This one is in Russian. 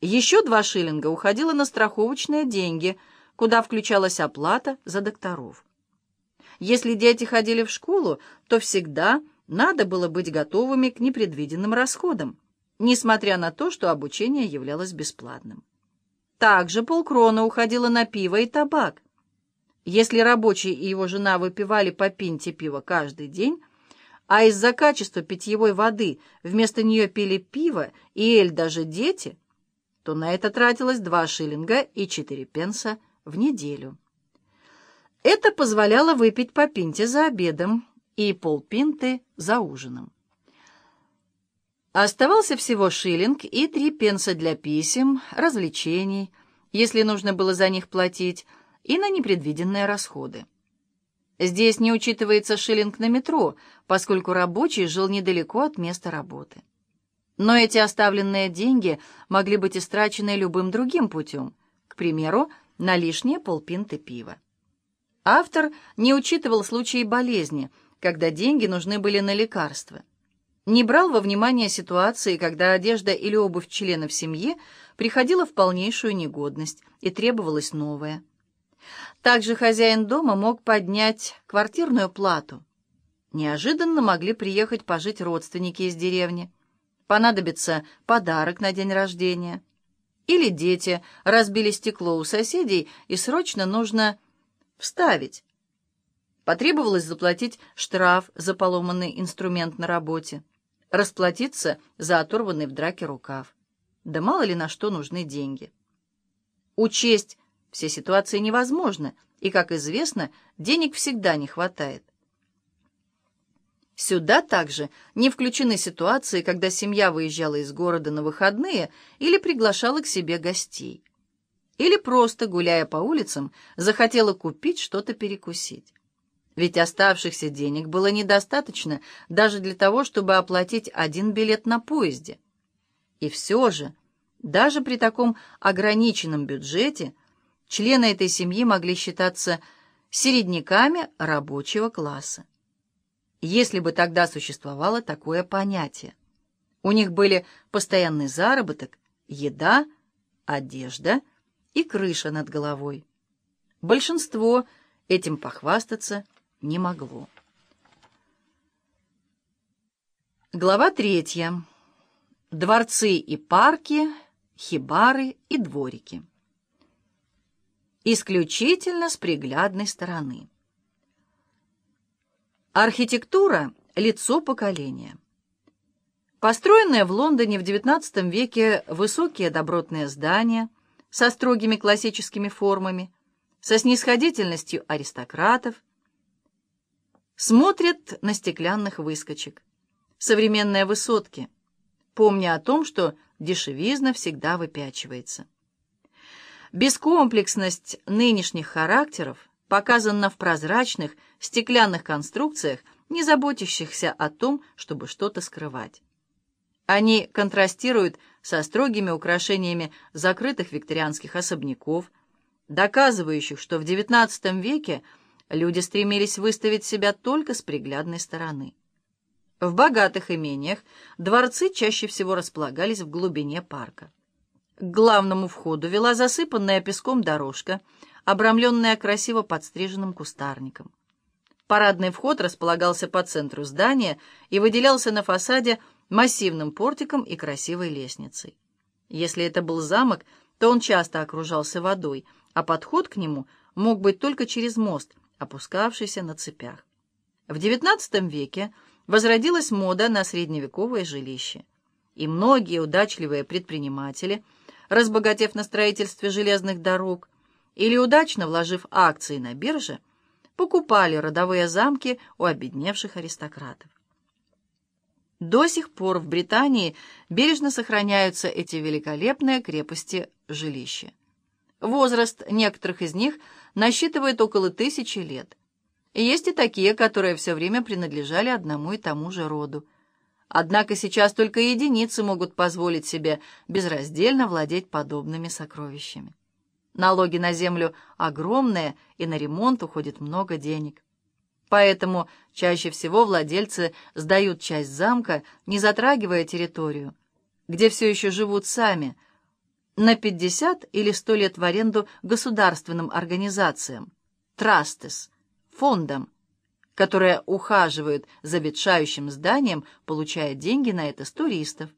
Еще два шиллинга уходило на страховочные деньги, куда включалась оплата за докторов. Если дети ходили в школу, то всегда надо было быть готовыми к непредвиденным расходам, несмотря на то, что обучение являлось бесплатным. Также полкрона уходило на пиво и табак. Если рабочий и его жена выпивали по пинте пива каждый день, а из-за качества питьевой воды вместо нее пили пиво и эль даже дети, то на это тратилось 2 шиллинга и 4 пенса в неделю. Это позволяло выпить по пинте за обедом и полпинты за ужином. Оставался всего шиллинг и три пенса для писем, развлечений, если нужно было за них платить, и на непредвиденные расходы. Здесь не учитывается шиллинг на метро, поскольку рабочий жил недалеко от места работы. Но эти оставленные деньги могли быть истрачены любым другим путем, к примеру, на лишние полпинты пива. Автор не учитывал случаи болезни, когда деньги нужны были на лекарства. Не брал во внимание ситуации, когда одежда или обувь членов семьи приходила в полнейшую негодность и требовалась новая. Также хозяин дома мог поднять квартирную плату. Неожиданно могли приехать пожить родственники из деревни. Понадобится подарок на день рождения. Или дети разбили стекло у соседей, и срочно нужно вставить. Потребовалось заплатить штраф за поломанный инструмент на работе, расплатиться за оторванный в драке рукав. Да мало ли на что нужны деньги. Учесть все ситуации невозможно, и, как известно, денег всегда не хватает. Сюда также не включены ситуации, когда семья выезжала из города на выходные или приглашала к себе гостей. Или просто, гуляя по улицам, захотела купить что-то перекусить. Ведь оставшихся денег было недостаточно даже для того, чтобы оплатить один билет на поезде. И все же, даже при таком ограниченном бюджете, Члены этой семьи могли считаться середняками рабочего класса. Если бы тогда существовало такое понятие. У них были постоянный заработок, еда, одежда и крыша над головой. Большинство этим похвастаться не могло. Глава третья. Дворцы и парки, хибары и дворики исключительно с приглядной стороны. Архитектура – лицо поколения. Построенные в Лондоне в XIX веке высокие добротные здания со строгими классическими формами, со снисходительностью аристократов, смотрят на стеклянных выскочек, современные высотки, помня о том, что дешевизна всегда выпячивается. Бескомплексность нынешних характеров показана в прозрачных, стеклянных конструкциях, не заботящихся о том, чтобы что-то скрывать. Они контрастируют со строгими украшениями закрытых викторианских особняков, доказывающих, что в XIX веке люди стремились выставить себя только с приглядной стороны. В богатых имениях дворцы чаще всего располагались в глубине парка. К главному входу вела засыпанная песком дорожка, обрамленная красиво подстриженным кустарником. Парадный вход располагался по центру здания и выделялся на фасаде массивным портиком и красивой лестницей. Если это был замок, то он часто окружался водой, а подход к нему мог быть только через мост, опускавшийся на цепях. В XIX веке возродилась мода на средневековое жилище, и многие удачливые предприниматели – разбогатев на строительстве железных дорог, или удачно вложив акции на бирже, покупали родовые замки у обедневших аристократов. До сих пор в Британии бережно сохраняются эти великолепные крепости-жилища. Возраст некоторых из них насчитывает около тысячи лет. Есть и такие, которые все время принадлежали одному и тому же роду. Однако сейчас только единицы могут позволить себе безраздельно владеть подобными сокровищами. Налоги на землю огромные, и на ремонт уходит много денег. Поэтому чаще всего владельцы сдают часть замка, не затрагивая территорию, где все еще живут сами, на 50 или 100 лет в аренду государственным организациям, трастес, фондам, которые ухаживают за ветшающим зданием, получая деньги на это с туристов.